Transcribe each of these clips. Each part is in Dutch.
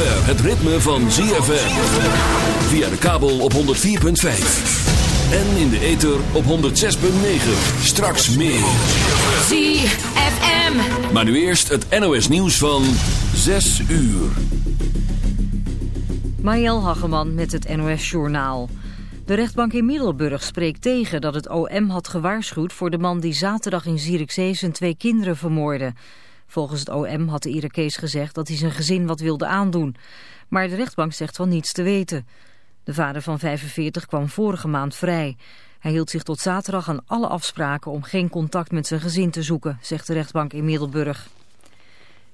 Het ritme van ZFM. Via de kabel op 104.5. En in de ether op 106.9. Straks meer. ZFM. Maar nu eerst het NOS nieuws van 6 uur. Mariel Hageman met het NOS Journaal. De rechtbank in Middelburg spreekt tegen dat het OM had gewaarschuwd... voor de man die zaterdag in Zierikzee zijn twee kinderen vermoordde. Volgens het OM had de Irakees gezegd dat hij zijn gezin wat wilde aandoen. Maar de rechtbank zegt van niets te weten. De vader van 45 kwam vorige maand vrij. Hij hield zich tot zaterdag aan alle afspraken om geen contact met zijn gezin te zoeken, zegt de rechtbank in Middelburg.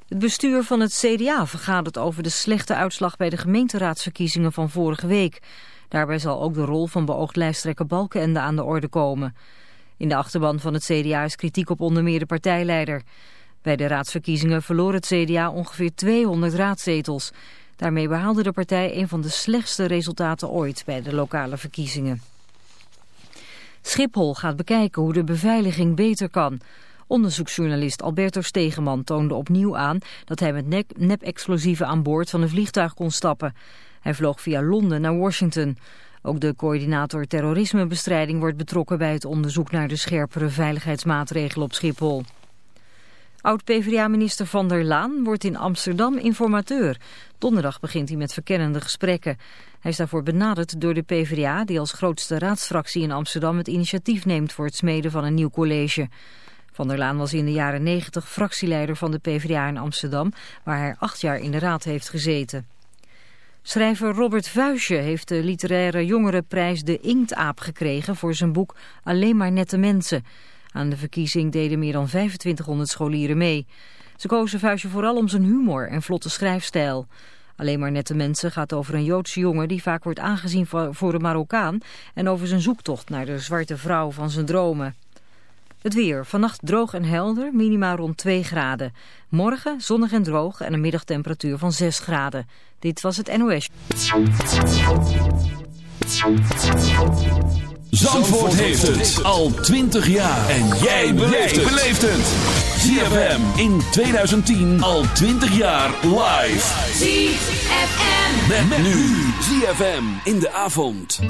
Het bestuur van het CDA vergadert over de slechte uitslag bij de gemeenteraadsverkiezingen van vorige week. Daarbij zal ook de rol van beoogd lijsttrekker Balkenende aan de orde komen. In de achterban van het CDA is kritiek op onder meer de partijleider. Bij de raadsverkiezingen verloor het CDA ongeveer 200 raadzetels. Daarmee behaalde de partij een van de slechtste resultaten ooit bij de lokale verkiezingen. Schiphol gaat bekijken hoe de beveiliging beter kan. Onderzoeksjournalist Alberto Stegeman toonde opnieuw aan dat hij met nep-explosieven aan boord van een vliegtuig kon stappen. Hij vloog via Londen naar Washington. Ook de coördinator terrorismebestrijding wordt betrokken bij het onderzoek naar de scherpere veiligheidsmaatregelen op Schiphol. Oud-PVDA-minister Van der Laan wordt in Amsterdam informateur. Donderdag begint hij met verkennende gesprekken. Hij is daarvoor benaderd door de PvdA, die als grootste raadsfractie in Amsterdam het initiatief neemt voor het smeden van een nieuw college. Van der Laan was in de jaren 90 fractieleider van de PvdA in Amsterdam, waar hij acht jaar in de raad heeft gezeten. Schrijver Robert Vuijsje heeft de literaire jongerenprijs De Inktaap gekregen voor zijn boek Alleen maar nette mensen. Aan de verkiezing deden meer dan 2500 scholieren mee. Ze kozen Vuijsje vooral om zijn humor en vlotte schrijfstijl. Alleen maar nette mensen gaat over een Joodse jongen die vaak wordt aangezien voor een Marokkaan... en over zijn zoektocht naar de zwarte vrouw van zijn dromen. Het weer. Vannacht droog en helder, minima rond 2 graden. Morgen zonnig en droog en een middagtemperatuur van 6 graden. Dit was het NOS. Zandvoort heeft het al 20 jaar. En jij beleeft het. ZFM in 2010 al 20 jaar live. ZFM. Met, met nu. ZFM in de avond.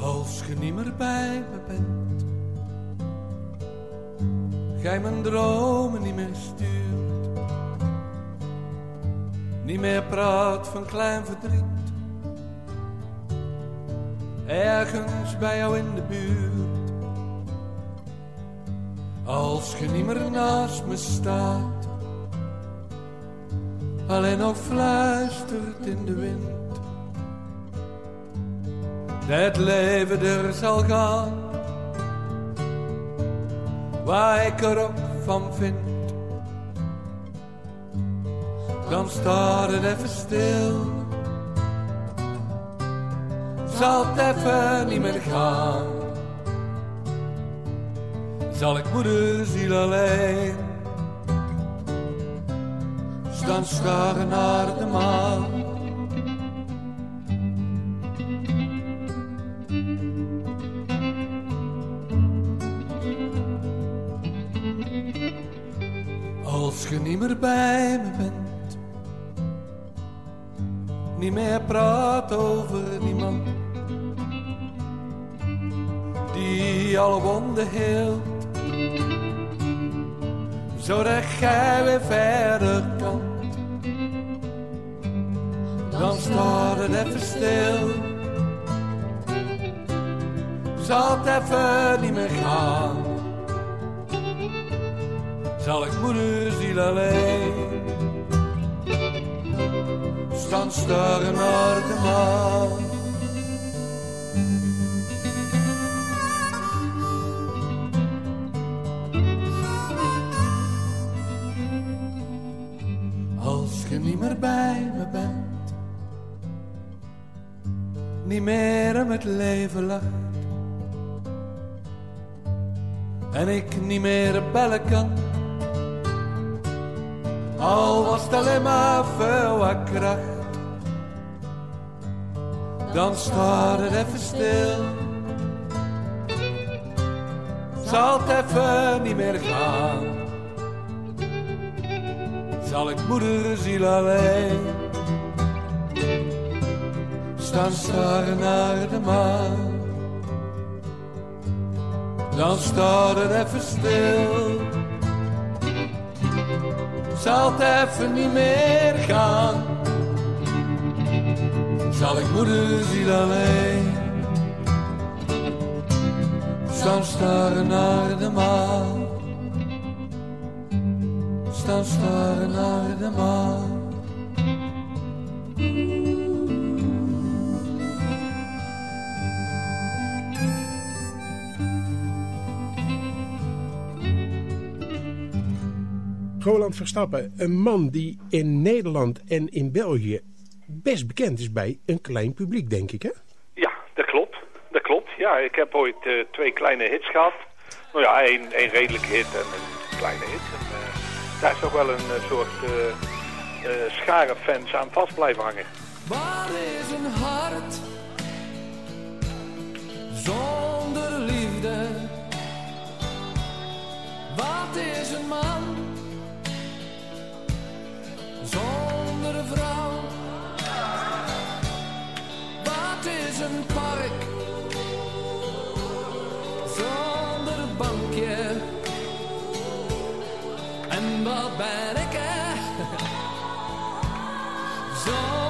Als je niet meer bij gij mijn dromen niet meer stuurt, niet meer praat van klein verdriet, ergens bij jou in de buurt. Als je niet meer naast me staat, alleen nog fluistert in de wind het leven er zal gaan. Waar ik er ook van vind. Dan staat het even stil. Zal het even niet meer gaan. Zal ik moederziel alleen. Staan staren naar de maan. Niet meer bij me bent, niet meer praat over die man die alle wonden hield, zodat jij weer verder kan. Dan staat het even stil, zal het even niet meer gaan zal ik moederziel alleen staan staren naar de maan. Als je niet meer bij me bent, niet meer om het leven lacht. En ik niet meer bellen kan al was het alleen maar veel wat kracht. Dan staat het even stil, zal het even niet meer gaan. Zal ik moederziel alleen staan staren naar de maan. Dan staat het even stil. Zal het even niet meer gaan. Zal ik moederziel alleen staan staren naar de maan. Staan staren naar de maan. Roland Verstappen, een man die in Nederland en in België best bekend is bij een klein publiek, denk ik, hè? Ja, dat klopt. Dat klopt. Ja, ik heb ooit uh, twee kleine hits gehad. Nou ja, één, één redelijke hit en een kleine hit. En, uh, daar is toch wel een uh, soort schare fans aan vast blijven hangen. Waar is een hart zonder liefde? Wat is een man zonder vrouw? Wat is een park zonder bankje? En wat ben ik er zonder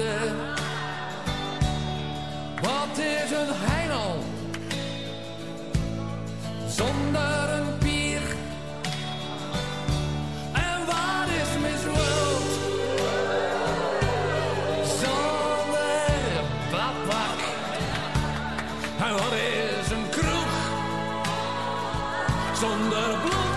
centen. Wat is een heino? Zonder een pier. En waar is Miss World? Zonder badpak. En wat is een kroeg? Zonder bloedschuim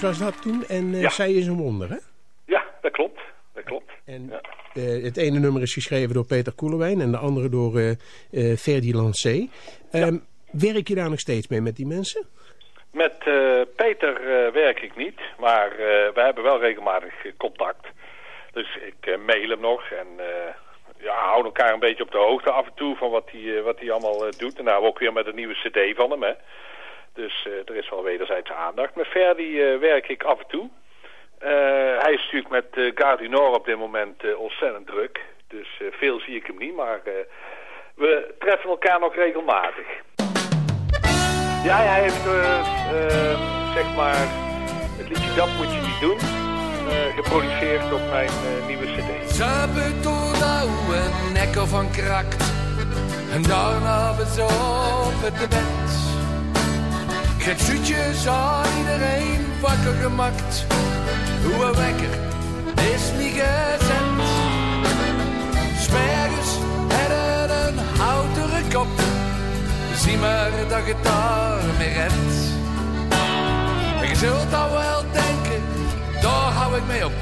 Was dat toen en eh, Ja. zij is een wonder, hè? Ja, dat klopt. Dat klopt. En Ja. eh, het ene nummer is geschreven door Peter Koelewijn en de andere door eh Ferdy Lancé. Ehm, Werk je daar nog steeds mee met die mensen? Met Peter werk ik niet, maar eh, we hebben wel regelmatig contact. Dus ik mail hem nog en ja, houden elkaar een beetje op de hoogte af en toe van wat hij, wat hij allemaal doet. En nou ook weer met een nieuwe cd van hem, hè. Dus eh, er is wel wederzijdse aandacht. Met Ferdi eh, werk ik af en toe. Eh, hij is natuurlijk met uh, op dit moment ontzettend druk. Dus veel zie ik hem niet, maar we treffen elkaar nog regelmatig. Ja, hij heeft zeg maar het liedje Dat moet je niet doen. geproduceerd op mijn nieuwe cd. Zuipen tot van krakt. En daarna bezopen de bed. Geef zoetjes aan iedereen wakker gemakt. Hoe wekker is niet gezet. Smergens hebben een houten kop. Zie maar dat je het daarmee redt. En je zult dan wel denken, daar hou ik mee op.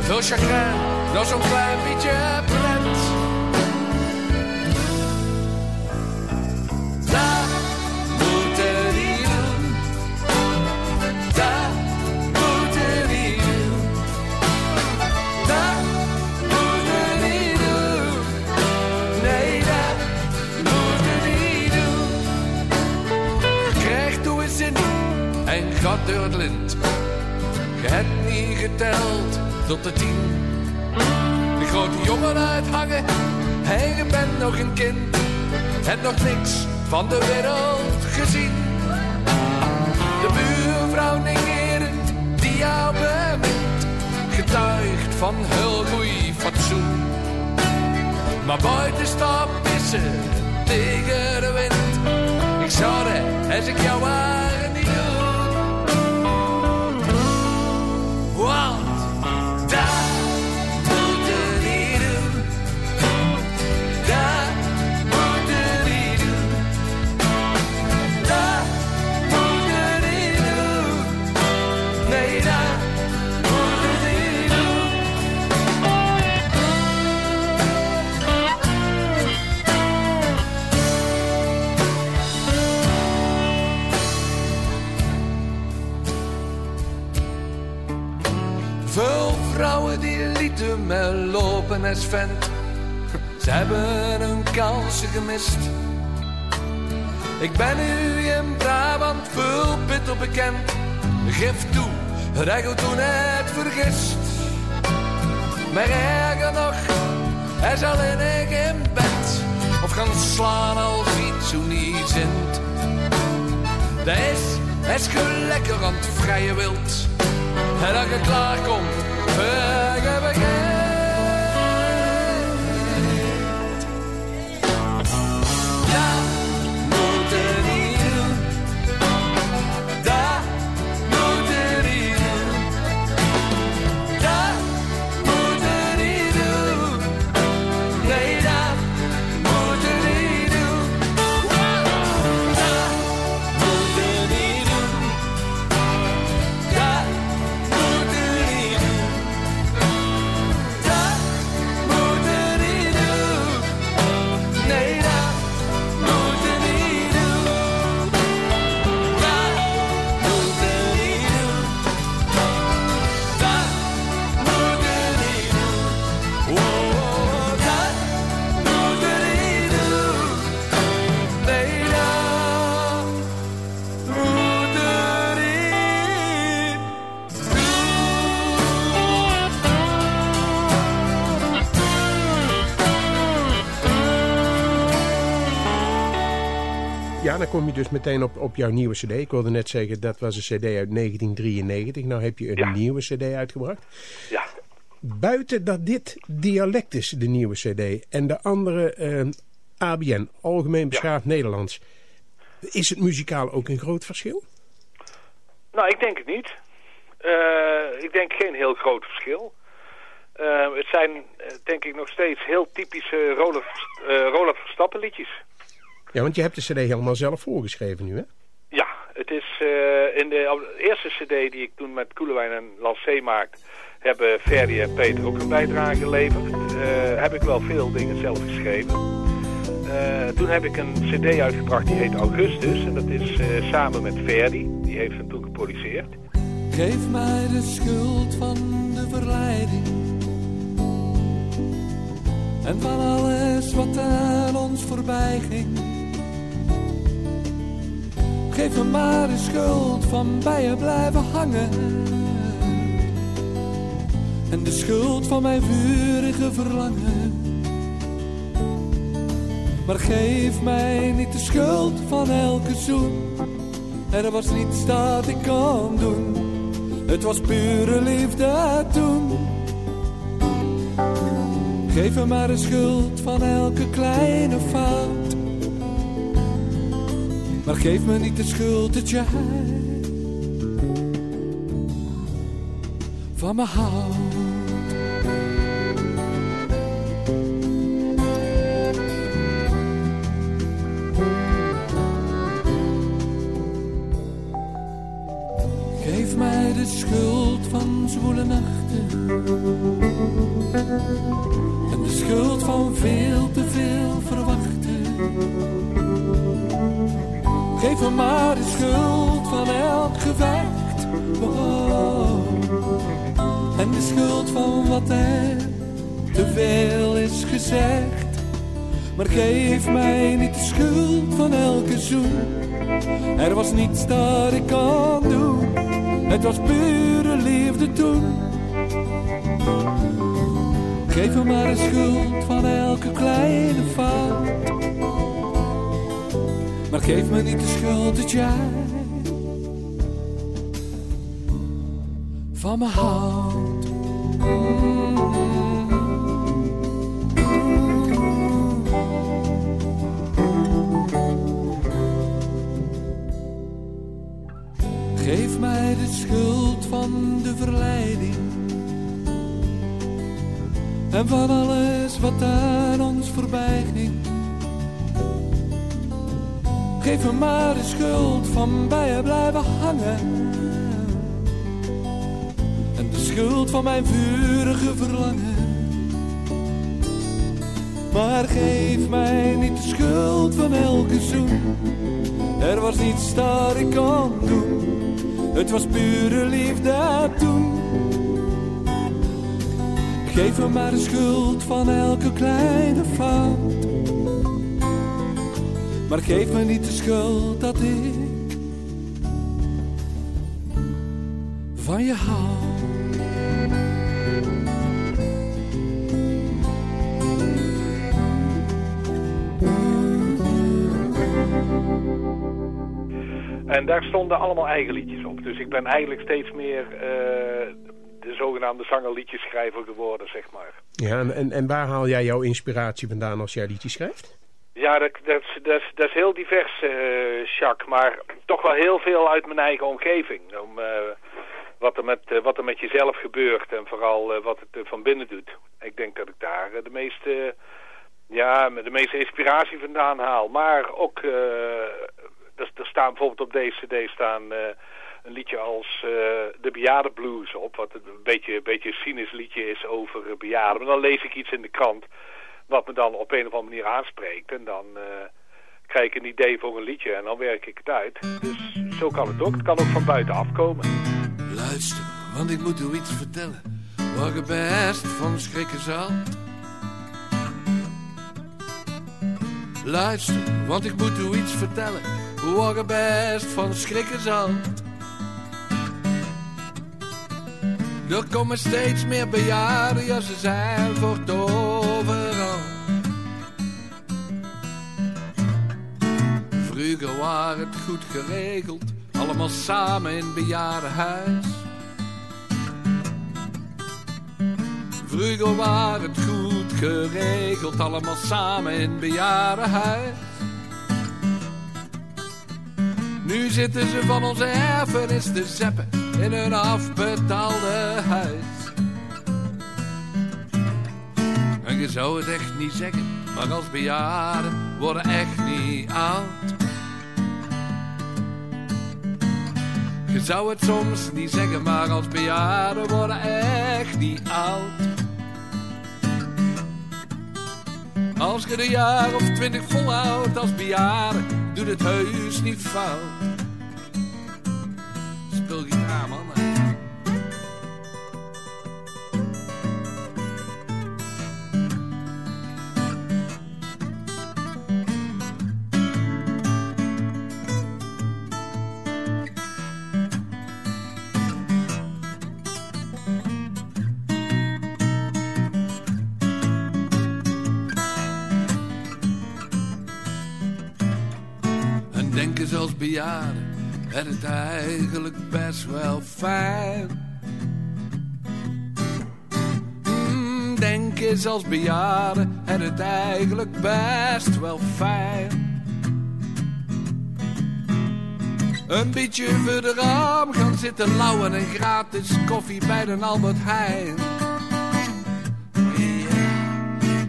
Veel chagrijn, nog zo'n klein beetje pret. Wild. En dat je klaar komt, ik heb een Ja, dan kom je dus meteen op, op jouw nieuwe cd. Ik wilde net zeggen, dat was een cd uit 1993. Nou heb je een Ja. nieuwe cd uitgebracht. Ja, Buiten dat dit dialect is, de nieuwe cd, en de andere eh, ABN, Algemeen Beschaafd Nederlands, is het muzikaal ook een groot verschil? nou ik denk het niet. Eh, ik denk geen heel groot verschil. Eh, het zijn eh, denk ik nog steeds heel typische Rolf, eh Rolf Verstappen liedjes. Ja, want je hebt de cd helemaal zelf voorgeschreven nu, hè? Ja, het is eh, in de, eerste cd die ik toen met Koelewijn en Lancé maakte, hebben Ferdi en Peter ook een bijdrage geleverd. Eh, heb ik wel veel dingen zelf geschreven. Eh, toen heb ik een cd uitgebracht die heet Augustus. En dat is eh, samen met Verdi. Die die heeft hem toen geproduceerd. Geef mij de schuld van de verleiding. En van alles wat aan ons voorbij ging. Geef me maar de schuld van bij je blijven hangen. En de schuld van mijn vurige verlangen. Maar geef mij niet de schuld van elke zoen. Er was niets dat ik kon doen. Het was pure liefde toen. Geef me maar de schuld van elke kleine fout. Maar geef me niet de schuld dat jij van me houdt. Geef mij de schuld van zwoele nachten. Maar geef mij niet de schuld van elke zoen. Er was niets dat ik kan doen. Het was pure liefde toen. Geef me maar de schuld van elke kleine fout. Maar geef me niet de schuld dat jij van me houdt. Geef mij de schuld van de verleiding. En van alles wat aan ons voorbij ging. Geef me maar de schuld van bij je blijven hangen. En de schuld van mijn vurige verlangen. Maar geef mij niet de schuld van elke zoen. Er was niets dat ik kon doen. Het was pure liefde toen. Geef me maar de schuld van elke kleine fout. Maar geef me niet de schuld dat ik van je hou. En daar stonden allemaal eigen liedjes op. Dus ik ben eigenlijk steeds meer uh, de zogenaamde zangerliedjeschrijver geworden, zeg maar. Ja, en, en, en waar haal jij jouw inspiratie vandaan als jij liedjes schrijft? Ja, dat, dat, dat, dat is heel divers, uh, Jacques. Maar toch wel heel veel uit mijn eigen omgeving. Om, uh, wat, er met, uh, wat er met jezelf gebeurt en vooral wat het van binnen doet. Ik denk dat ik daar de meeste, ja, de meeste inspiratie vandaan haal. Maar ook, er, er staan bijvoorbeeld op deze cd staan een liedje als de Bejaarde Blues op. Wat een beetje, een beetje een cynisch liedje is over bejaarden. Maar dan lees ik iets in de krant wat me dan op een of andere manier aanspreekt. En dan uh, krijg ik een idee voor een liedje en dan werk ik het uit. Dus zo kan het ook. Het kan ook van buiten afkomen. Luister, want ik moet u iets vertellen. Waar je best van schrikken zal. Luister, want ik moet u iets vertellen. Je best van schrikken zal. Er komen steeds meer bejaarden, ja ze zijn voor overal. Vroeger was het goed geregeld, allemaal samen in bejaardenhuis. Vroeger was het goed geregeld, allemaal samen in bejaardenhuis. Nu zitten ze van onze erfenis te zeppen in een afbetaalde huis. En je zou het echt niet zeggen, maar als bejaarden worden echt niet oud. Je zou het soms niet zeggen, maar als bejaarden worden echt niet oud. Als je een jaar of twintig volhoudt als bejaarde, doet het heus niet fout. Denken zoals bejaarden en het eigenlijk best wel fijn. Mm, denken zoals bejaarden en het eigenlijk best wel fijn. Een beetje verderop gaan zitten lauwen en gratis koffie bij de Albert Heijn.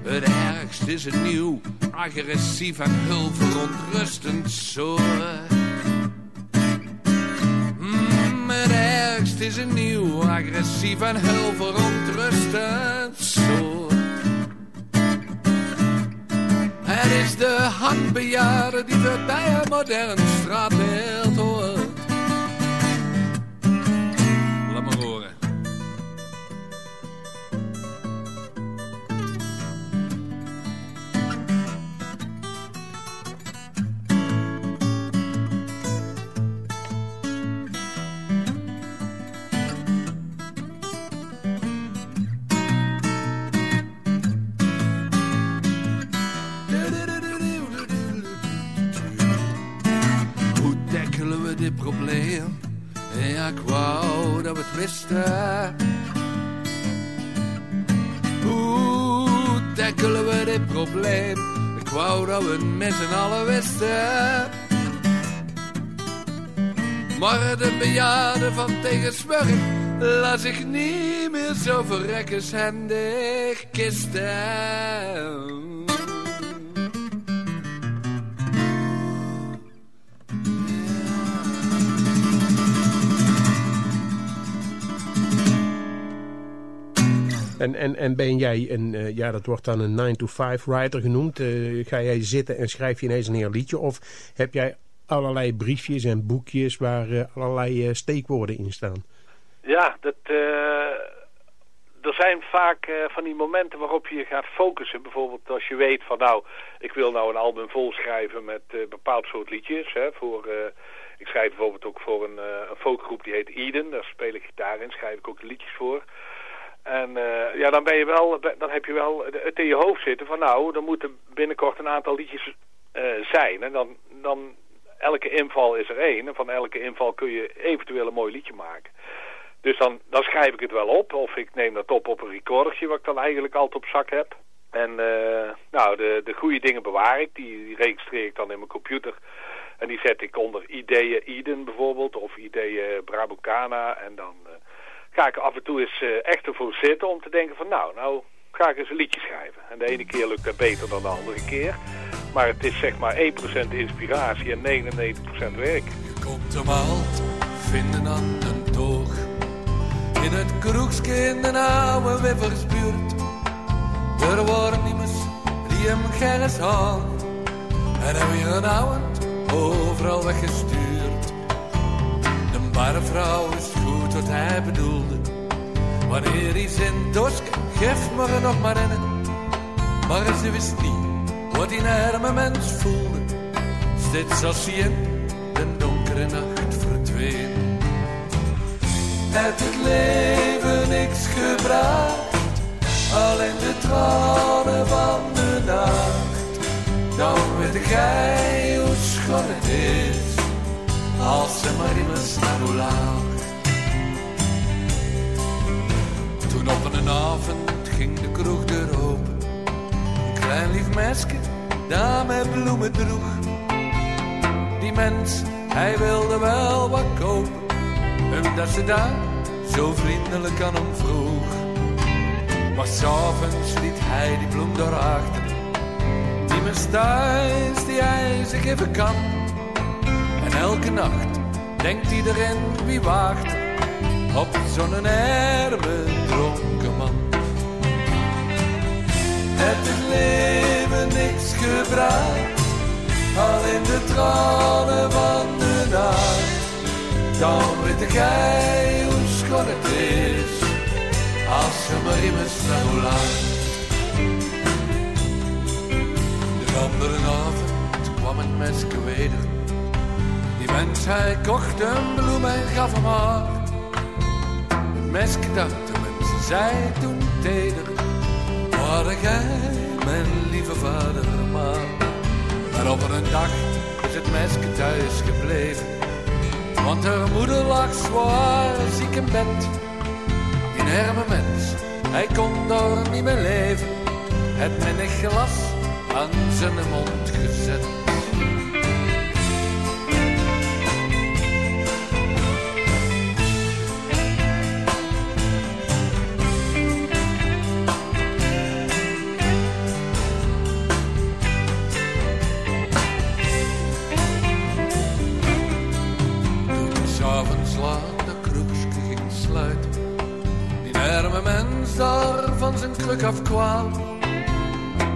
Het ergst is een nieuw, agressief en heel verontrustend soort. Het is een nieuw, agressief en heel verontrustend soort. Het is de handbejaarde die we bij een modern straatbeeld Hoe tackelen we dit probleem? Ik wou dat we het met z'n wisten. Maar de bejaarde van tegensmurf laat zich niet meer zo verrekkershendig kisten. En, en, en ben jij een, eh, ja dat wordt dan een 9-to-5 writer genoemd. Eh, ga jij zitten en schrijf je ineens een heel liedje? Of heb jij allerlei briefjes en boekjes waar eh, allerlei steekwoorden in staan? Ja, dat, er zijn vaak van die momenten waarop je gaat focussen. Bijvoorbeeld als je weet van nou, ik wil nou een album vol schrijven met bepaald soort liedjes. Hè, voor, ik schrijf bijvoorbeeld ook voor een, een folkgroep die heet Eden. Daar speel ik gitaar in, schrijf ik ook liedjes voor. En eh, ja, dan ben je wel, dan heb je wel het in je hoofd zitten van nou, er moeten binnenkort een aantal liedjes eh, zijn. En dan, dan elke inval is er één. En van elke inval kun je eventueel een mooi liedje maken. Dus dan, dan schrijf ik het wel op. Of ik neem dat op op een recordertje wat ik dan eigenlijk altijd op zak heb. En eh, nou, de, de goede dingen bewaar ik. Die, die registreer ik dan in mijn computer. En die zet ik onder ideeën Eden bijvoorbeeld. Of ideeën Brabucana. En dan ga ik af en toe eens eh, echt ervoor zitten om te denken van nou, nou ga ik eens een liedje schrijven. En de ene keer lukt dat beter dan de andere keer. Maar het is zeg maar 1% inspiratie en 99% werk. Je komt hem al vinden aan een toog. In het kroegske in de oude Wippersbuurt. Er worden niemers die hem. En hem weer een ouwend overal weggestuurd. De barvrouw is goed wat hij bedoelde. Wanneer hij zijn doske geeft me er nog maar in. Maar ze wist niet wat die arme mens voelde. Steeds als hij in de donkere nacht verdween. Het leven niks gebracht, alleen de tranen van de nacht. Dan weet gij hoe schoon het is, als ze maar naar hoe lacht. Toen op een avond ging de kroegdeur open. Een klein lief meisje, daar met bloemen droeg. Die mens, hij wilde wel wat kopen. Omdat ze daar zo vriendelijk aan hem vroeg. Maar s'avonds liet hij die bloem daarachter. Die mens thuis, die hij zich even kan. Elke nacht denkt iedereen wie waagt op zo'n erme dronken man. Het het leven niks gebracht, alleen de tranen van de nacht. Dan weet gij hoe schoon het is, als je maar immers naar hoe laat. De andere avond kwam een meisje weder. Die mens, hij kocht een bloem en gaf hem haar. Het meisje dacht, mensen zei toen teder. Waar gij, mijn lieve vader, maar. Maar op een dag is het meisje thuis gebleven. Want haar moeder lag zwaar ziek in bed. Die arme mens, hij kon daar niet meer leven. Het een glas aan zijn mond gezet.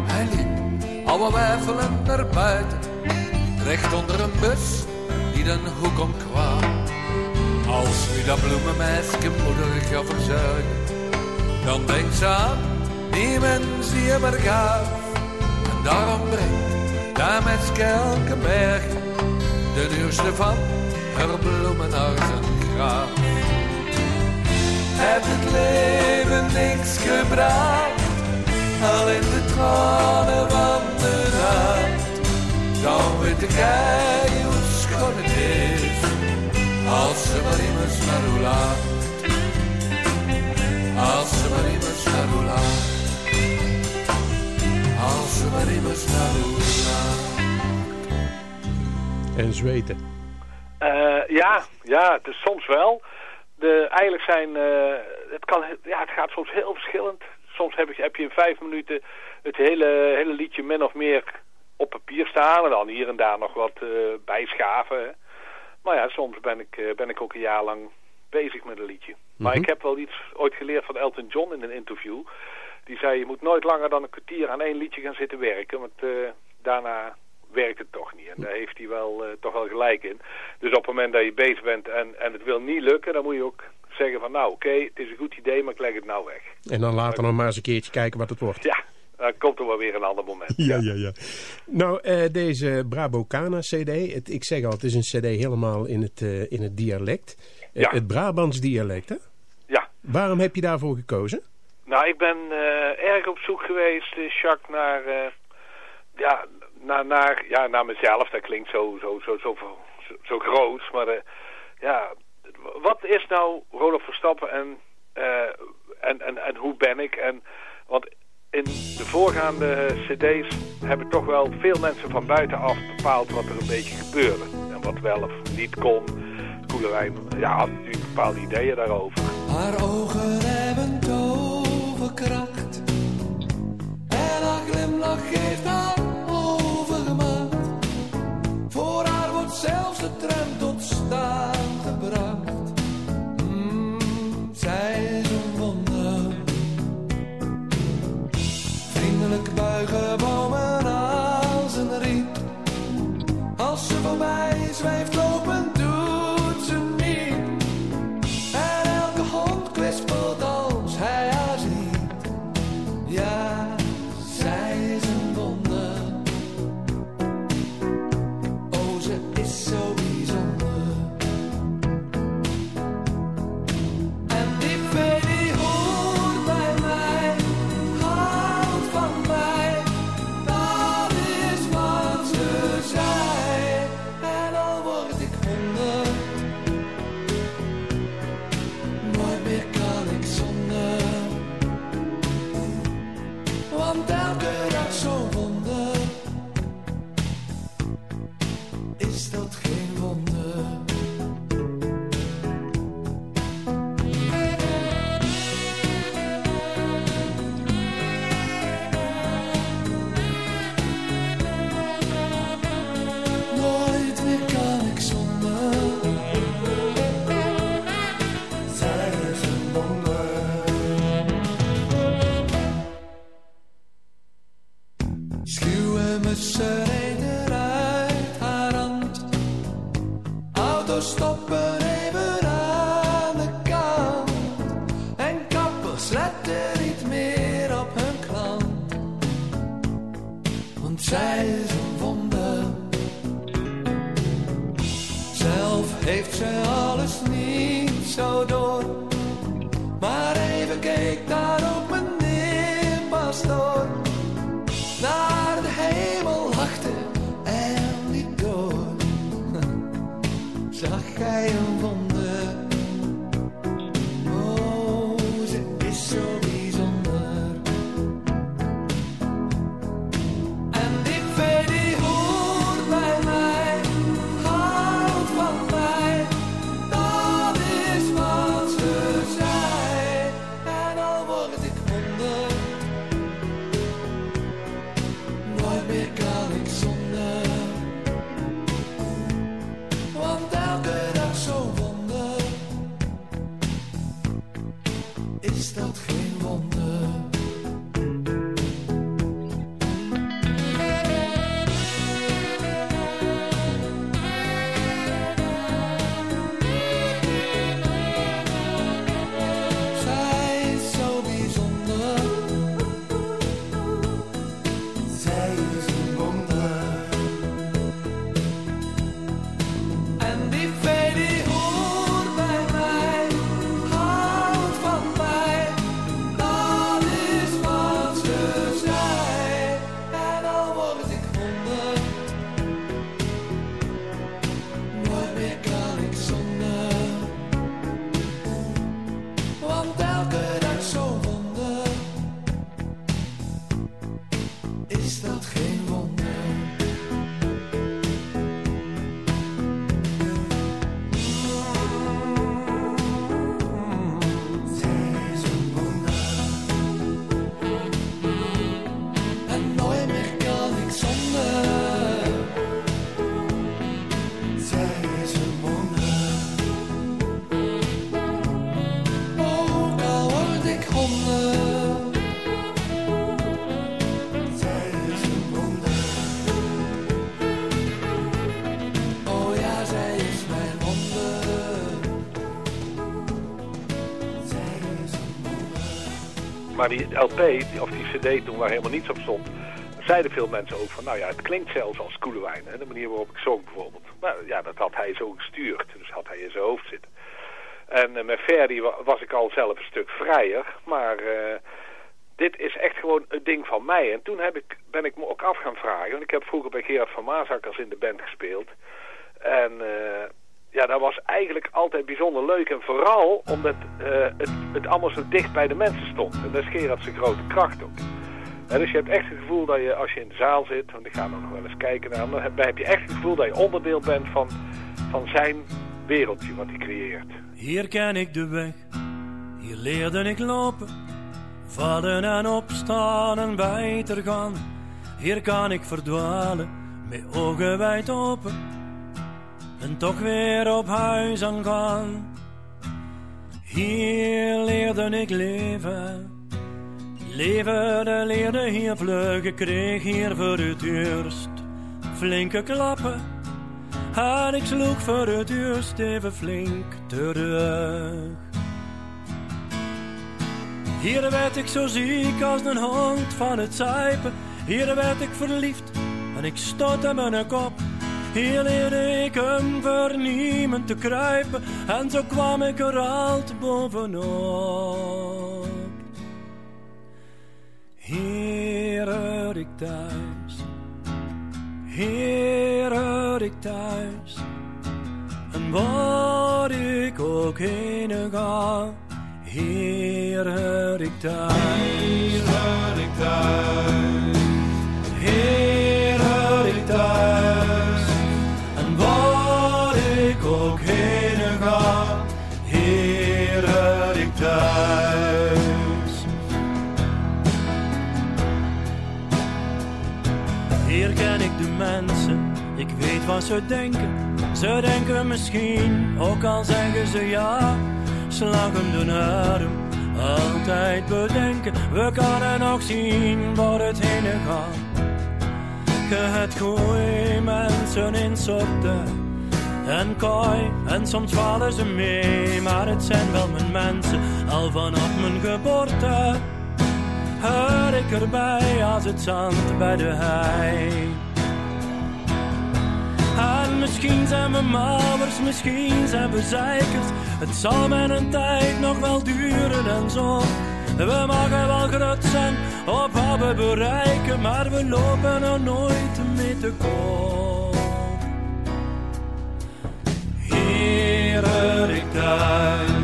Hij liep, al wijfelend naar buiten. Recht onder een bus die den hoek omkwam. Als nu dat bloemenmeisje moeder gaat verzuilen. Dan denkt ze aan die mens die hem er gaf. En daarom brengt daar met elke berg de duurste van haar bloemen naar zijn graf. Heeft het leven niks gebracht, alleen de tranen van de nacht. Dan weet ik jij hoe schoon het is, als ze maar immers naar hoe laat. Als ze maar immers naar hoe laat. Als ze maar immers naar hoe laat. En zweten. Eh, ja, ja, het is soms wel. De, eigenlijk zijn, eh, het, kan, ja, het gaat soms heel verschillend. Soms heb, ik, heb je in vijf minuten het hele, hele liedje min of meer op papier staan. En dan hier en daar nog wat uh, bijschaven. Hè. Maar ja, soms ben ik, ben ik ook een jaar lang bezig met een liedje. Maar ik heb wel iets ooit geleerd van Elton John in een interview. Die zei, je moet nooit langer dan een kwartier aan één liedje gaan zitten werken. Want daarna werkt het toch niet. En daar heeft hij wel, uh, toch wel gelijk in. Dus op het moment dat je bezig bent en, en het wil niet lukken, dan moet je ook zeggen van nou oké, het is een goed idee, maar ik leg het nou weg. En dan later nog maar eens een keertje kijken wat het wordt. Ja, dan komt er wel weer een ander moment. Ja, ja, ja. Nou, uh, deze Brabocana cd, het, ik zeg al, het is een cd helemaal in het, uh, in het dialect. Ja. Het Brabants dialect, hè? Ja. Waarom heb je daarvoor gekozen? Nou, ik ben erg op zoek geweest, Jacques, naar... ja, naar, naar, ja, naar mezelf, dat klinkt zo, zo, zo, zo, zo, zo groot. Maar ja, wat is nou Rolof Verstappen en, uh, en, en, en hoe ben ik? En, want in de voorgaande cd's hebben toch wel veel mensen van buitenaf bepaald wat er een beetje gebeurde. En wat wel of niet kon. Koelerijn ja, had natuurlijk bepaalde ideeën daarover. Haar ogen hebben toverkracht. En haar glimlach geeft haar voor haar wordt zelfs de tram tot staan gebracht. Vriendelijk buigen bomen als een riet. Als ze voorbij zweeft zij is een wonder. Zelf heeft ze alles niet zo door. Maar even keek daar Maar die LP, of die cd toen waar helemaal niets op stond, zeiden veel mensen ook van, nou ja, het klinkt zelfs als Koelewijn. Hè, de manier waarop ik zong bijvoorbeeld. Maar ja, dat had hij zo gestuurd, dus had hij in zijn hoofd zitten. En uh, met Ferdi was ik al zelf een stuk vrijer, maar uh, dit is echt gewoon een ding van mij. En toen heb ik, ben ik me ook af gaan vragen, want ik heb vroeger bij Gerard van Maasakkers in de band gespeeld. En... Uh, ja, dat was eigenlijk altijd bijzonder leuk. En vooral omdat uh, het, het allemaal zo dicht bij de mensen stond. En dat is Gerard zijn grote kracht ook. dus je hebt echt het gevoel dat je, als je in de zaal zit... want ik ga nog wel eens kijken naar dan heb, je echt het gevoel dat je onderdeel bent van, van zijn wereldje wat hij creëert. Hier ken ik de weg, hier leerde ik lopen. Vallen en opstaan en weiter gaan. Hier kan ik verdwalen, met ogen wijd open en toch weer op huis aan gaan. Hier leerde ik leven. Leven, de leerde hier vluggen, kreeg hier voor het eerst flinke klappen. En ik sloeg voor het eerst even flink terug. Hier werd ik zo ziek als een hond van het zuipen. Hier werd ik verliefd en ik stotte mijn kop. Hier leerde ik hem vernieuwend te kruipen en zo kwam ik er altijd bovenop. Hier hoor ik thuis, hier hoor ik thuis. En waar ik ook heen ga, hier hoor ik thuis. Hier hoor ik thuis. Hier hoor ik thuis. Hier ken ik de mensen, ik weet wat ze denken. Ze denken misschien, ook al zeggen ze ja. Slag hem de arm, altijd bedenken. We kunnen nog zien waar het heen gaat. Je het goeie mensen in soorten en kooi. En soms vallen ze mee, maar het zijn wel mijn mensen, al vanaf mijn geboorte. Hoor ik erbij als het zand bij de hei. En misschien zijn we mavers, misschien zijn we zeikers. Het zal met een tijd nog wel duren en zo. We mogen wel groot zijn op wat we bereiken, maar we lopen er nooit mee te koop. Here van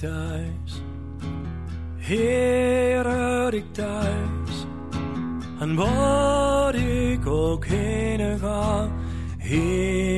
thuis. Hier hoor ik thuis. En waar ik ook heen ga. Hier.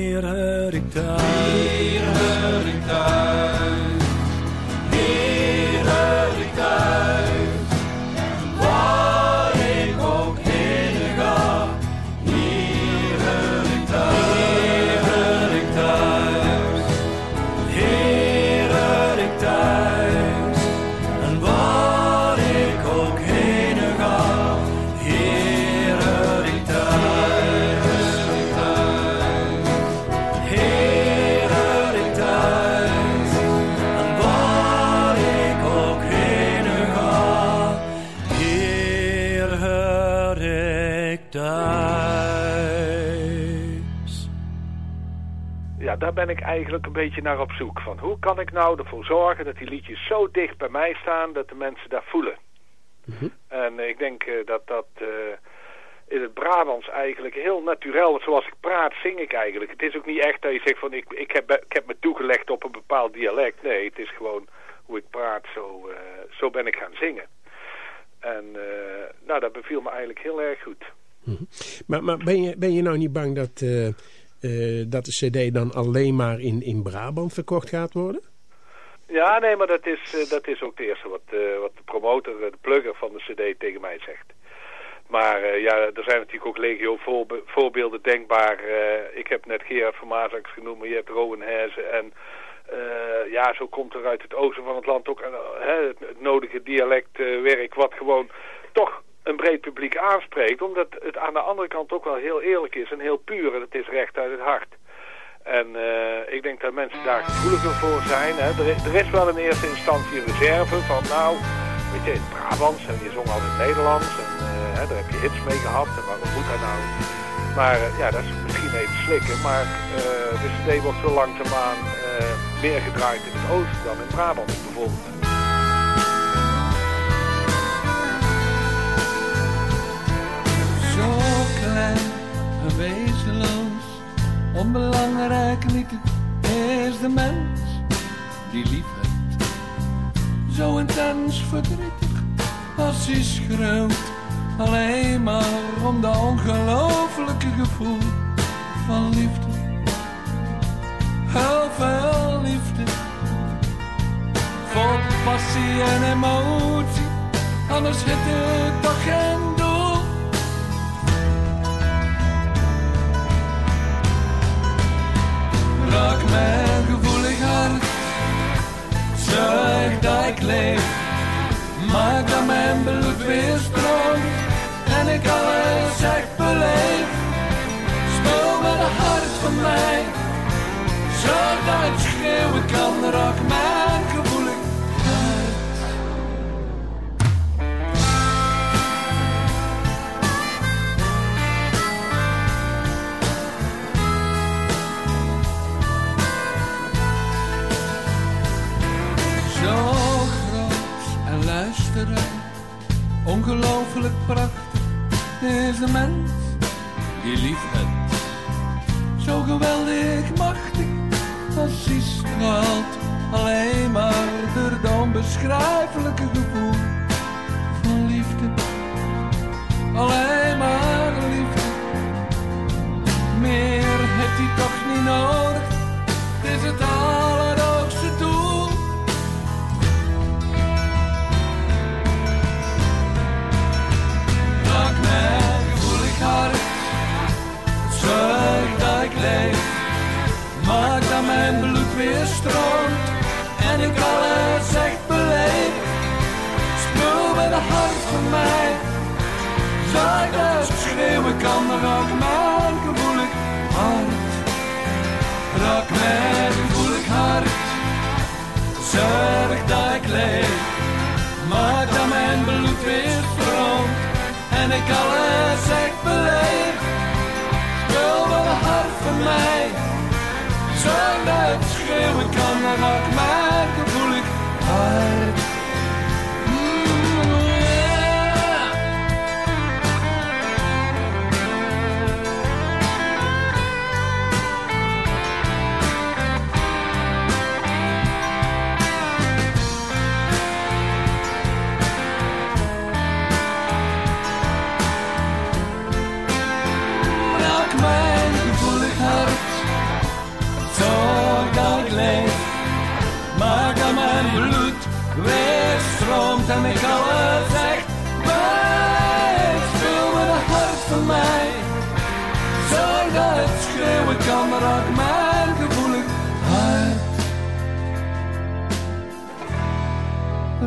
Daar ben ik eigenlijk een beetje naar op zoek. Van hoe kan ik nou ervoor zorgen dat die liedjes zo dicht bij mij staan dat de mensen daar voelen. Mhm. En ik denk uh, dat dat uh, in het Brabants eigenlijk heel natuurlijk, zoals ik praat, zing ik eigenlijk. Het is ook niet echt dat je zegt van ik, ik, heb, ik heb me toegelegd op een bepaald dialect. Nee, het is gewoon hoe ik praat, zo, uh, zo ben ik gaan zingen. En nou, dat beviel me eigenlijk heel erg goed. Mhm. Maar, maar ben, je, ben je nou niet bang dat uh, dat de cd dan alleen maar in, in Brabant verkocht gaat worden? Ja, nee, maar dat is, uh, dat is ook het eerste wat, uh, wat de promotor, de plugger van de cd tegen mij zegt. Maar ja, er zijn natuurlijk ook legio voorbeelden denkbaar. ik heb net Gerard van Mazax genoemd, maar je hebt Rowan Herzen. En ja, zo komt er uit het oosten van het land ook het nodige dialectwerk wat gewoon toch een breed publiek aanspreekt. Omdat het aan de andere kant ook wel heel eerlijk is en heel puur. En het is recht uit het hart. En uh, ik denk dat mensen daar gevoeliger voor zijn. Hè. Er, is, wel in eerste instantie een reserve van nou, weet je, in het Brabants en je zong altijd Nederlands. En uh, hè, daar heb je hits mee gehad. En waarom moet dat nou? Maar uh, ja, dat is misschien even slikken. Maar de CD wordt zo langzaamaan meer gedraaid in het oosten dan in Brabant bijvoorbeeld. Wezenloos. Onbelangrijk niet, is de mens die lief heeft. Zo intens verdrietig als hij schreeuwt. Alleen maar om dat ongelooflijke gevoel van liefde. Heel veel liefde. Vol passie en emotie, anders het maak dat mijn bloed weer stroomt en ik alles echt beleef. Speel met het hart van mij, zorg dat ik schreeuwen kan, raak Ongelooflijk prachtig is de mens die lief heeft. Zo geweldig machtig als hij straalt. Alleen maar door het onbeschrijfelijke gevoel van liefde. Alleen maar liefde. Meer heeft hij toch niet nodig. Het is het allerhoogste mijn bloed weer stroomt en ik alles echt beleef. Spul bij de hart van mij, zou ik daar schreeuwen kan, dan raak mijn gevoelig hart. Raak mijn gevoelig hart, zorg dat ik leef, maak dat mijn bloed weer stroomt en ik alles echt beleef. Spul bij de hart van mij. Schreeuwen kan, dan schreeuwen kan.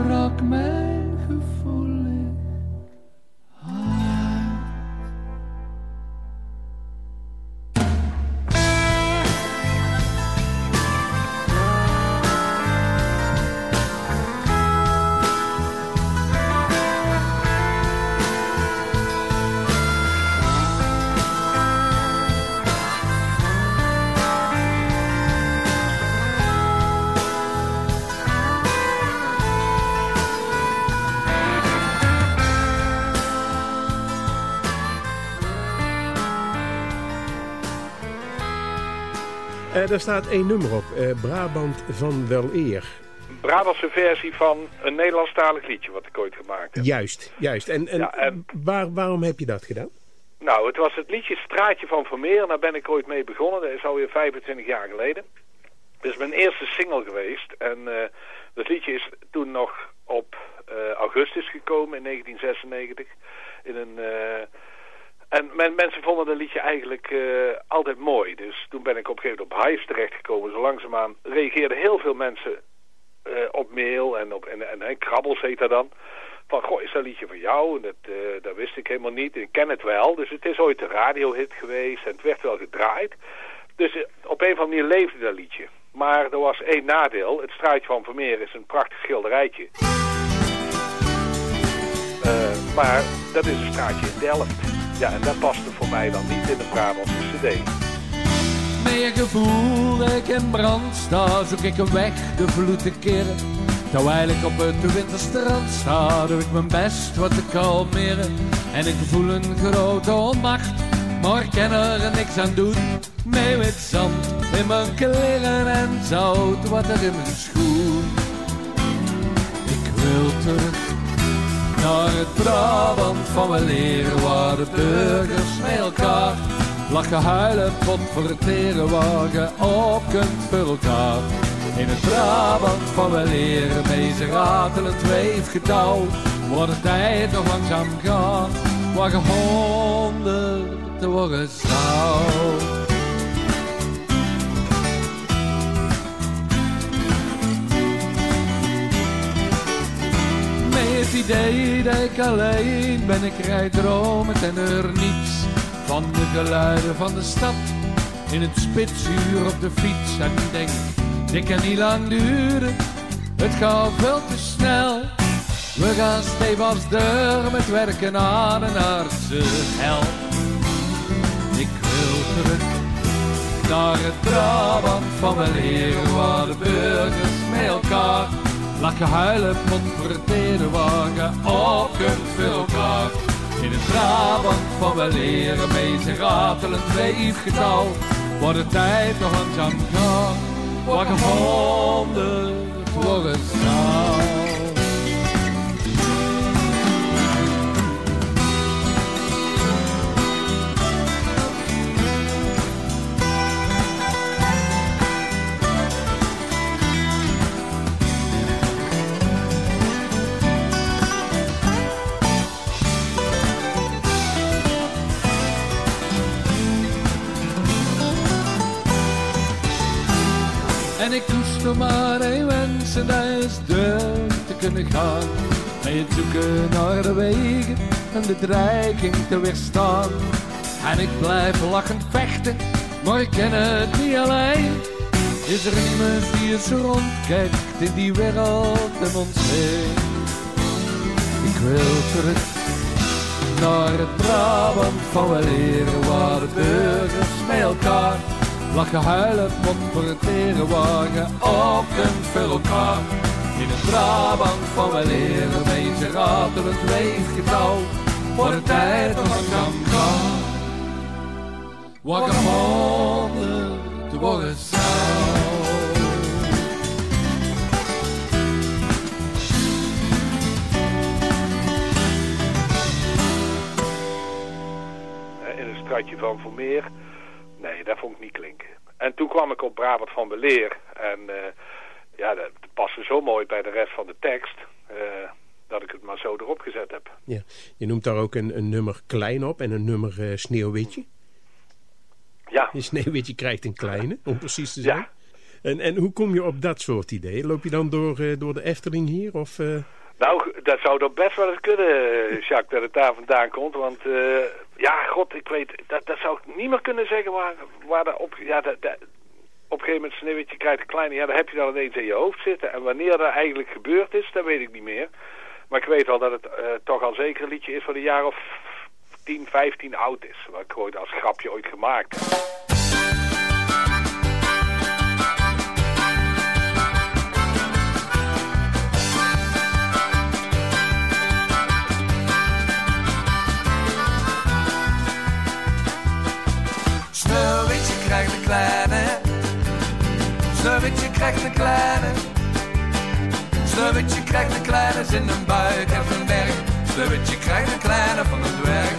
Raak mijn raak daar staat één nummer op. eh, Brabant van wel eer. Brabantse versie van een Nederlandstalig liedje wat ik ooit gemaakt heb. Juist, juist. En, en Ja, en- Waar, waarom heb je dat gedaan? Nou, het was het liedje Straatje van Vermeer. Daar ben ik ooit mee begonnen. Dat is alweer 25 jaar geleden. Het is mijn eerste single geweest. En eh dat liedje is toen nog op eh, augustus gekomen in 1996. In een... eh, en men, mensen vonden dat liedje eigenlijk eh, altijd mooi. Dus toen ben ik op een gegeven moment op Hives terechtgekomen. Zo langzaamaan reageerden heel veel mensen eh, op mail en op en, en, krabbels heet dat dan. Van, goh, is dat liedje van jou? En dat, eh, dat wist ik helemaal niet. Ik ken het wel. Dus het is ooit een radiohit geweest en het werd wel gedraaid. Dus op een of andere manier leefde dat liedje. Maar er was één nadeel. Het straatje van Vermeer is een prachtig schilderijtje. Maar dat is een straatje in Delft. Ja, en dat paste voor mij dan niet in de Brabantse cd. Meer gevoel ik in brand sta, zoek ik een weg de vloed te keren. Terwijl ik op het winterstrand sta, doe ik mijn best wat te kalmeren. En ik voel een grote onmacht, maar ik kan er niks aan doen. Mee wit zand in mijn kleren en zout, wat er in mijn schoen. Ik wil terug naar het Brabant van mijn leren, waar de burgers met elkaar lachen, huilen, pot verteren, waar je op kunt voor elkaar. In het Brabant van mijn met zijn ratelend weefgetouw, waar de tijd nog langzaam gaat, waar je honderd worden zou. Het idee dat ik alleen ben, ik rijd dromend en er niets van de geluiden van de stad. In het spitsuur op de fiets en denk, dit kan niet lang duren, het gaat veel te snel. We gaan stevast deur met werken aan een aardse hel. Ik wil terug naar het Brabant van mijn leer, waar de burgers met elkaar lachen, huilen, waar je op kunt voor. In het Brabant van mijn leren, mee zijn ratelend weefgetouw, waar de tijd nog langzaam gaat, waar gevonden worden zou. En ik koester maar één wens en dat is te kunnen gaan. En je zoeken naar de wegen en de dreiging te weerstaan. En ik blijf lachend vechten, maar ik ken het niet alleen. Is er iemand die eens rondkijkt in die wereld en ons heen? Ik wil terug naar het Brabant van weleer, waar de burgers met elkaar lachen, huilen, monteren, wagen op en veel elkaar. In het Brabant van weleer, mensen raad door het voor de tijd van kan gaan. Wakkermonden te worden zou. in een stadje van Vermeer. Nee, dat vond ik niet klinken. En toen kwam ik op Brabant van Beleer. En eh, ja, dat paste zo mooi bij de rest van de tekst... eh, dat ik het maar zo erop gezet heb. Ja. Je noemt daar ook een, een nummer klein op en een nummer eh, Sneeuwwitje. Ja, Een Sneeuwwitje krijgt een kleine, om precies te zijn. ja. En, en hoe kom je op dat soort ideeën? Loop je dan door, door de Efteling hier? Of, Nou, dat zou toch best wel eens kunnen, Jacques, dat het daar vandaan komt. Want eh, ja, god, ik weet, dat, dat zou ik niet meer kunnen zeggen waar, waar dat op... Ja, dat, op een gegeven moment sneeuwwitje krijgt een kleine, ja, dan heb je dan ineens in je hoofd zitten. En wanneer dat eigenlijk gebeurd is, dat weet ik niet meer. Maar ik weet wel dat het eh, toch al zeker een liedje is van een jaar of 10, 15 oud is. Wat ik ooit als grapje ooit gemaakt heb. Krijgt een kleine. Sneeuwwitje krijgt een kleine zin een buik en een berg. Sneeuwwitje krijgt een kleine van een dwerg.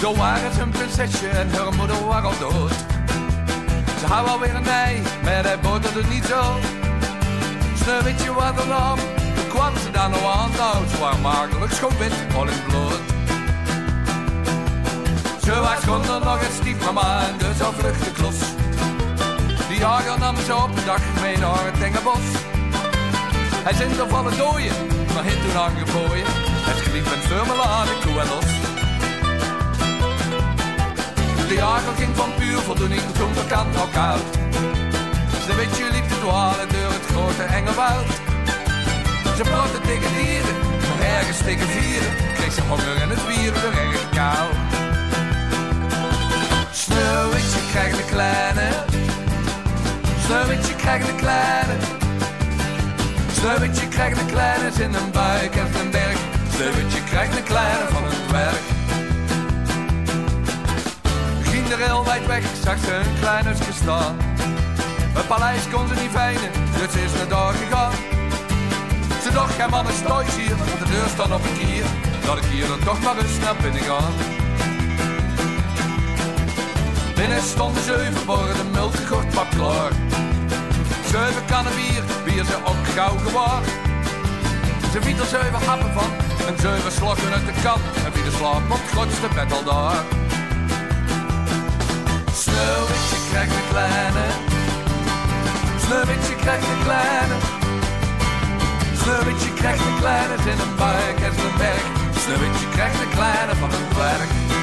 Zo waren ze een prinsesje en haar moeder was al dood. Ze had alweer een ei, maar hij boterde niet zo. Sneeuwwitje was er dan, toen kwam ze daar nog aan. Nou, ze was makkelijk schoon wit, al in bloed. Ze was gewoon nog een stiefmama en dus al vluchtte klos. Jager nam ze op een dag mee naar het enge bos. Hij zijn er vallen dooien, maar heeft toen aangeboeien. Het geliefd met vermelade, koe en los. De jager ging van puur voldoening toen bekend al koud. Ze weet je liep te dwalen door het grote enge woud. Ze praatte tegen dieren, maar ergens tegen vieren. Kreeg ze honger en het wieren weer erg kou. Sneeuwwitje krijgt de kleine. Sneeuwwitje krijgt de kleine. Sneeuwwitje krijgt de kleine in een buik en een berg. Sneeuwwitje krijgt de kleine van een dwerg. Ging er heel wijd weg, zag ze een klein huisje staan. Het paleis kon ze niet fijnen, dus is naar daar gegaan. Ze dacht, geen man is hier, want de deur staat op een kier. Dat ik hier dan toch maar eens naar binnen ga. Binnen stonden zeven borden multigort pap klaar. Zeven kannen bier, bier ze ook gauw gewaar. Ze viet er zeven happen van, en zeven slokken uit de kan. En wie de slaap op grootste bed al daar. Sneeuwwitje krijgt een kleine. Sneeuwwitje krijgt een kleine. Sneeuwwitje krijgt een kleine in een buik en een berg. Sneeuwwitje krijgt een kleine van een dwerg.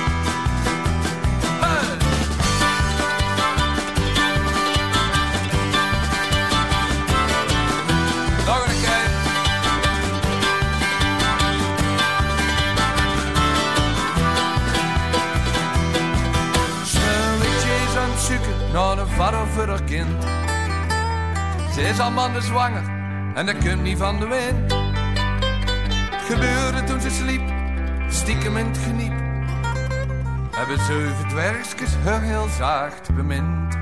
Ze is al maanden zwanger en dat komt niet van de wind. Gebeurde toen ze sliep, stiekem in het geniep. Hebben zeven dwergjes haar heel zacht bemind.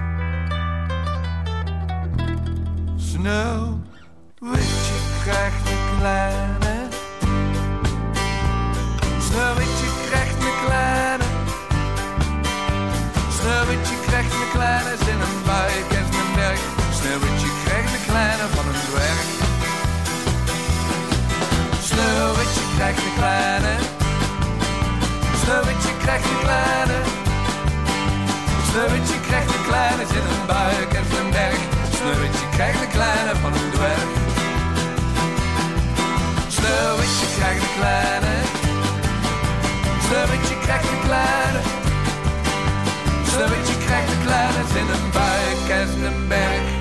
Sneeuwwitje krijgt een kleine. Sneeuwwitje krijgt een kleine. Sneeuwwitje krijgt een kleine zin Sneeuwwitje krijgt de kleine van een dwerg. Sneeuwwitje krijgt de kleine. Sneeuwwitje krijgt de kleine. Sneeuwwitje krijgt de kleine zit een buik en een berg. Sneeuwwitje krijgt de kleine van een dwerg. Sneeuwwitje krijgt de kleine. Sneeuwwitje krijgt de kleine. Sneeuwwitje krijgt de kleine zit een buik en een berg.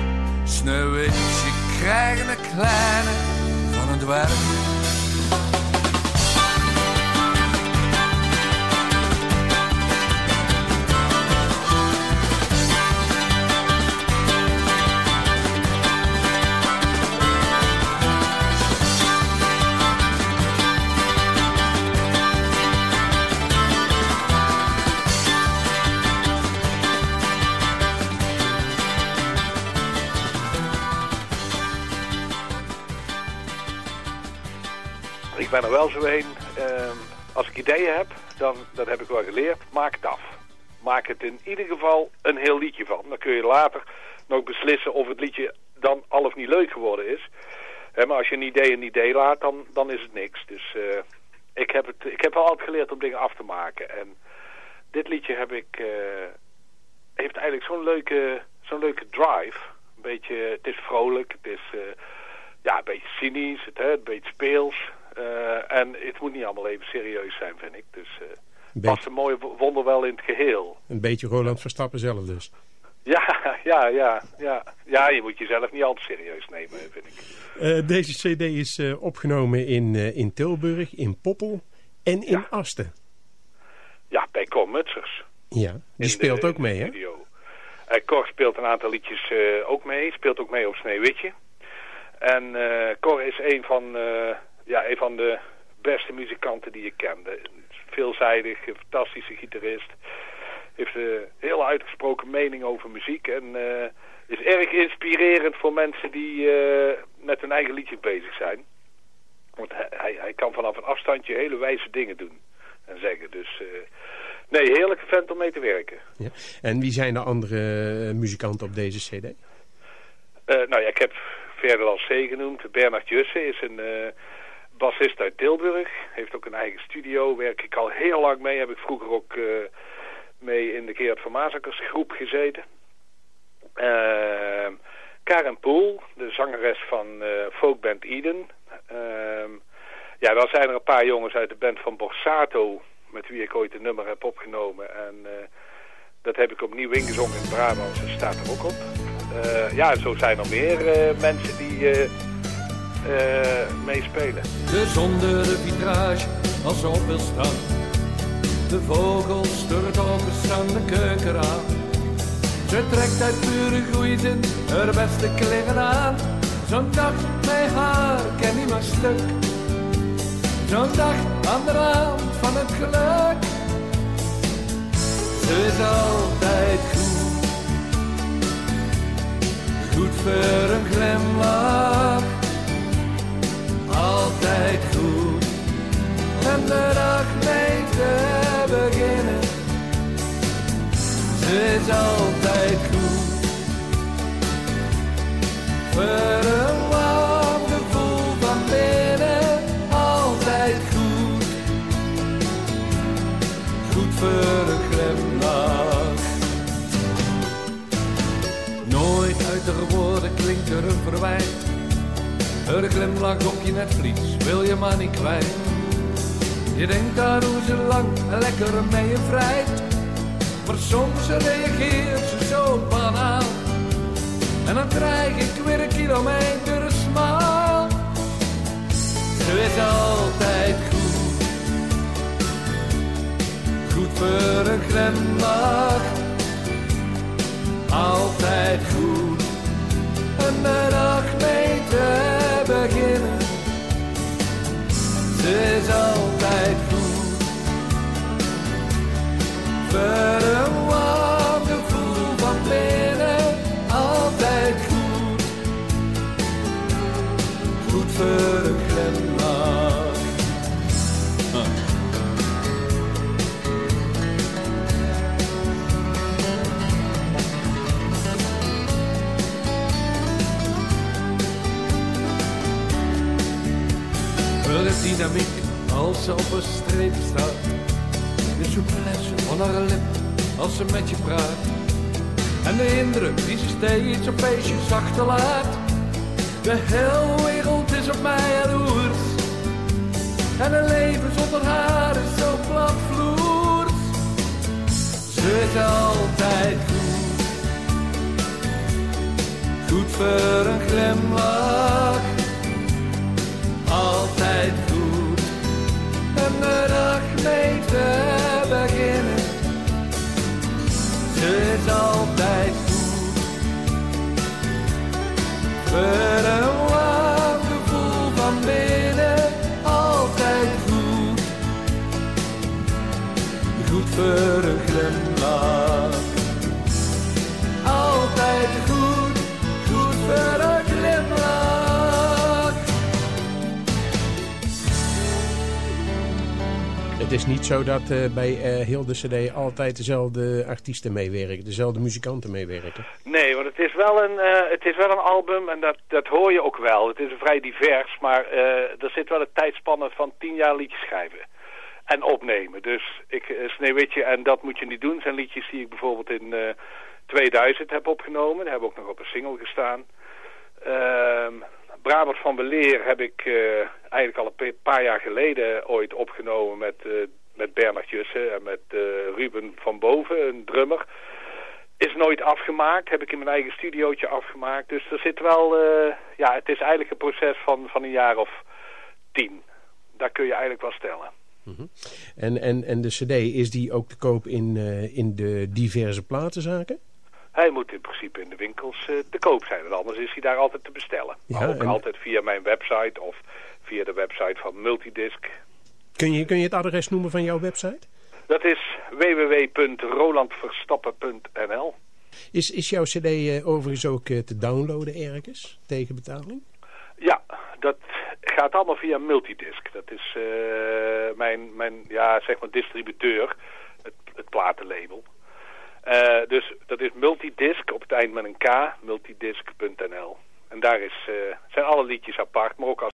Sneeuwwitje krijgen de kleine van het werk. Ben er wel zo een. Ehm, als ik ideeën heb, dan, dat heb ik wel geleerd, maak het af. Maak het in ieder geval een heel liedje van. Dan kun je later nog beslissen of het liedje dan al of niet leuk geworden is. maar als je een idee een idee laat, dan, dan is het niks. Dus uh, ik, heb het, ik heb wel altijd geleerd om dingen af te maken. En dit liedje heb ik, uh, heeft eigenlijk zo'n leuke, zo'n leuke drive. Een beetje, het is vrolijk, het is uh, ja, een beetje cynisch, het, hè, een beetje speels. Uh, en het moet niet allemaal even serieus zijn, vind ik. Dus uh, past een mooie wonder wel in het geheel. Een beetje Roland Verstappen zelf dus. Ja, ja, ja, ja. Ja, je moet jezelf niet al te serieus nemen, vind ik. Uh, deze cd is opgenomen in, in Tilburg, in Poppel en in ja. Asten. Ja, bij Cor Mutsers. Ja, die speelt ook mee, hè? Cor speelt een aantal liedjes ook mee. Speelt ook mee op Sneeuwwitje. En Cor is een van ja, een van de beste muzikanten die ik kende. Veelzijdig, fantastische gitarist. Heeft een heel uitgesproken mening over muziek. En uh, is erg inspirerend voor mensen die uh, met hun eigen liedjes bezig zijn. Want hij, hij kan vanaf een afstandje hele wijze dingen doen en zeggen. Dus uh, nee, heerlijke vent om mee te werken. Ja. En wie zijn de andere muzikanten op deze cd? nou ja, ik heb verder al C genoemd. Bernard Jussen is een bassist uit Tilburg. Heeft ook een eigen studio. Werk ik al heel lang mee. Heb ik vroeger ook uh, mee in de Gerard van Mazakers groep gezeten. Uh, Karen Poel, de zangeres van uh, folkband Eden. Ehm, ja, dan zijn er een paar jongens uit de band van Borsato... met wie ik ooit een nummer heb opgenomen. En eh, dat heb ik opnieuw ingezongen in Brabant. Ze staat er ook op. ja, zo zijn er meer mensen die uh, meespelen. De zondere vitrage als op wil staan. De vogels door het openstaande keukenraam. Ze trekt uit pure groeien haar beste kleren aan. Zo'n dag met haar ken niet maar stuk. Zo'n dag aan de rand van het geluk. Ze is altijd goed. Goed voor een glimlach altijd goed. En de dag mee te beginnen, ze is altijd goed. Voor een warm gevoel van binnen, altijd goed. Goed voor een glimlach. Nooit uit de woorden klinkt er een verwijt een glimlach op je netvlies wil je maar niet kwijt. Je denkt aan hoe ze lang lekker mee je vrijt. Maar soms reageert ze zo banaal. En dan krijg ik weer een kilometer een smaal. Ze is altijd goed. Goed voor een glimlach. Altijd goed. En de dag mee te beginnen. Ze is altijd goed. Een warm gevoel van binnen, altijd goed. Goed voor als ze op een streep staat. De souplesse van haar lip als ze met je praat. En de indruk die ze steeds op feestjes achterlaat. De hele wereld is op mij jaloers. En een leven zonder haar is zo platvloers. Ze is altijd goed. Goed voor een glimlach de dag mee te beginnen. Ze is altijd goed. Voor een warm gevoel van binnen, altijd goed. Goed voor is niet zo dat eh, bij eh, heel de cd altijd dezelfde artiesten meewerken, dezelfde muzikanten meewerken. Nee, want het is wel een, eh, het is wel een album en dat, dat hoor je ook wel. Het is vrij divers, maar er zit wel een tijdspanne van tien jaar liedjes schrijven. En opnemen. Dus ik, uh, Sneeuwwitje, en dat moet je niet doen, zijn liedjes die ik bijvoorbeeld in eh 2000 heb opgenomen. Die hebben ook nog op een single gestaan. Ehm Brabant van Beleer heb ik eh, eigenlijk al een paar jaar geleden ooit opgenomen met, eh, met Bernard Jussen en met eh, Ruben van Boven, een drummer. Is nooit afgemaakt, heb ik in mijn eigen studiootje afgemaakt. Dus er zit wel, ja, het is eigenlijk een proces van, van een jaar of tien. Daar kun je eigenlijk wel stellen. En, en, en de cd, is die ook te koop in, in de diverse platenzaken? Hij moet in principe in de winkels eh, te koop zijn, want anders is hij daar altijd te bestellen. Ja, maar ook en- altijd via mijn website of via de website van Multidisc. Kun je, kun je het adres noemen van jouw website? Dat is www.rolandverstappen.nl Is, is jouw cd eh, overigens ook eh, te downloaden ergens, tegen betaling? Ja, dat gaat allemaal via Multidisc. Dat is mijn, mijn, ja, zeg maar distributeur, het, het platenlabel. Eh, dus dat is Multidisc op het eind met een K, multidisc.nl. En daar is, eh, zijn alle liedjes apart, maar ook als